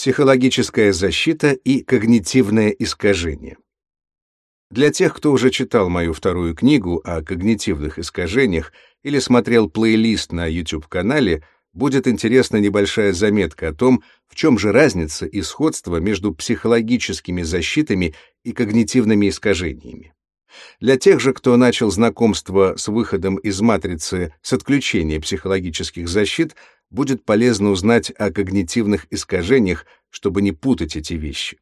Психологическая защита и когнитивное искажение. Для тех, кто уже читал мою вторую книгу о когнитивных искажениях или смотрел плейлист на YouTube-канале, будет интересна небольшая заметка о том, в чем же разница и сходство между психологическими защитами и когнитивными искажениями. Для тех же, кто начал знакомство с выходом из матрицы с отключения психологических защит, будет полезно узнать о когнитивных искажениях, чтобы не путать эти вещи.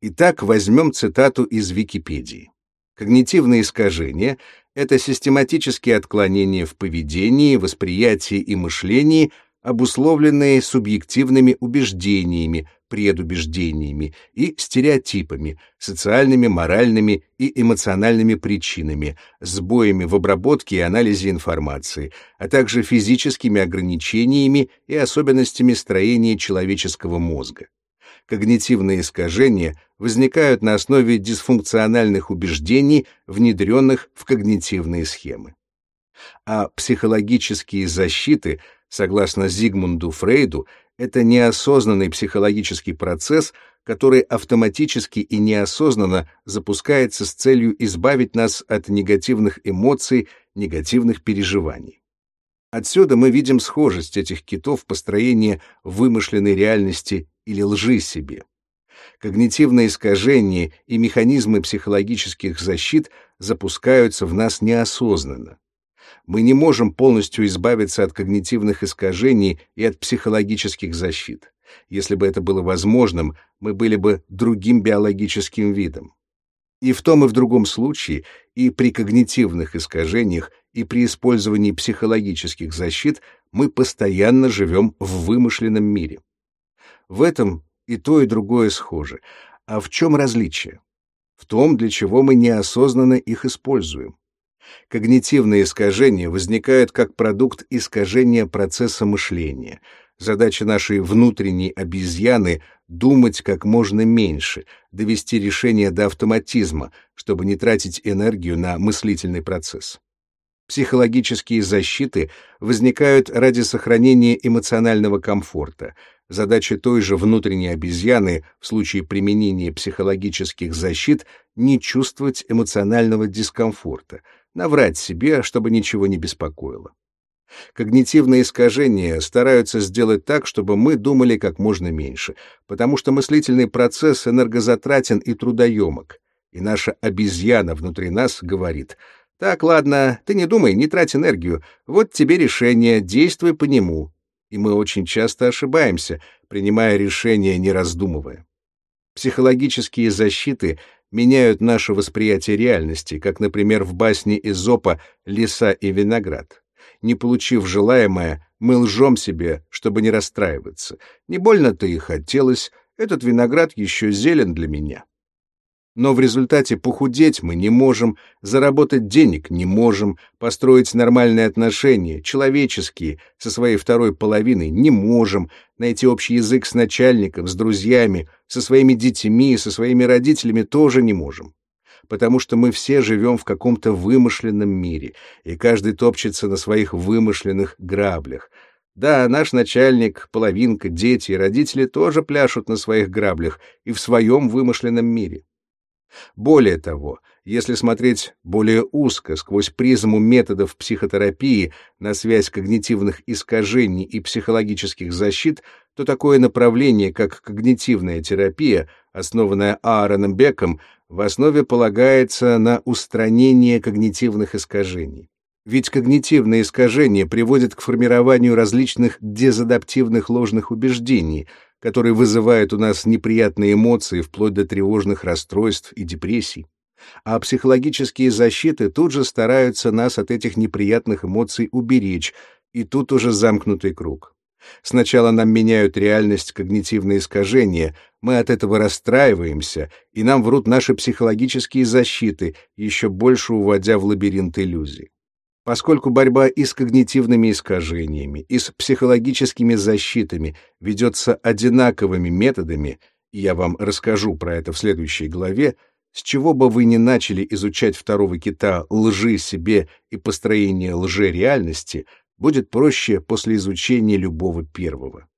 Итак, возьмем цитату из Википедии. Когнитивные искажения — это систематические отклонения в поведении, восприятии и мышлении, обусловленные субъективными убеждениями, предубеждениями и стереотипами, социальными, моральными и эмоциональными причинами, сбоями в обработке и анализе информации, а также физическими ограничениями и особенностями строения человеческого мозга. Когнитивные искажения возникают на основе дисфункциональных убеждений, внедренных в когнитивные схемы. А психологические защиты, согласно Зигмунду Фрейду, это неосознанный психологический процесс, который автоматически и неосознанно запускается с целью избавить нас от негативных эмоций, негативных переживаний. Отсюда мы видим схожесть этих китов построения вымышленной реальности или лжи себе. Когнитивные искажения и механизмы психологических защит запускаются в нас неосознанно мы не можем полностью избавиться от когнитивных искажений и от психологических защит. Если бы это было возможным, мы были бы другим биологическим видом. И в том и в другом случае, и при когнитивных искажениях, и при использовании психологических защит мы постоянно живем в вымышленном мире. В этом и то, и другое схоже. А в чем различие? В том, для чего мы неосознанно их используем. Когнитивные искажения возникают как продукт искажения процесса мышления. Задача нашей внутренней обезьяны — думать как можно меньше, довести решение до автоматизма, чтобы не тратить энергию на мыслительный процесс. Психологические защиты возникают ради сохранения эмоционального комфорта. Задача той же внутренней обезьяны в случае применения психологических защит — не чувствовать эмоционального дискомфорта — наврать себе, чтобы ничего не беспокоило. Когнитивные искажения стараются сделать так, чтобы мы думали как можно меньше, потому что мыслительный процесс энергозатратен и трудоемок, и наша обезьяна внутри нас говорит «Так, ладно, ты не думай, не трать энергию, вот тебе решение, действуй по нему». И мы очень часто ошибаемся, принимая решения, не раздумывая. Психологические защиты меняют наше восприятие реальности, как, например, в басне Изопа «Лиса и виноград». Не получив желаемое, мы лжем себе, чтобы не расстраиваться. Не больно-то и хотелось, этот виноград еще зелен для меня. Но в результате похудеть мы не можем, заработать денег не можем, построить нормальные отношения, человеческие, со своей второй половиной не можем, найти общий язык с начальником, с друзьями, со своими детьми, со своими родителями тоже не можем. Потому что мы все живем в каком-то вымышленном мире, и каждый топчется на своих вымышленных граблях. Да, наш начальник, половинка, дети и родители тоже пляшут на своих граблях и в своем вымышленном мире. Более того, если смотреть более узко, сквозь призму методов психотерапии на связь когнитивных искажений и психологических защит, то такое направление, как когнитивная терапия, основанная Аароном Беком, в основе полагается на устранение когнитивных искажений. Ведь когнитивные искажения приводят к формированию различных дезадаптивных ложных убеждений — который вызывает у нас неприятные эмоции вплоть до тревожных расстройств и депрессий. А психологические защиты тут же стараются нас от этих неприятных эмоций уберечь, и тут уже замкнутый круг. Сначала нам меняют реальность когнитивные искажения, мы от этого расстраиваемся, и нам врут наши психологические защиты, еще больше уводя в лабиринт иллюзий. Поскольку борьба и с когнитивными искажениями, и с психологическими защитами ведется одинаковыми методами, я вам расскажу про это в следующей главе, с чего бы вы ни начали изучать второго кита лжи себе и построение лжереальности, будет проще после изучения любого первого.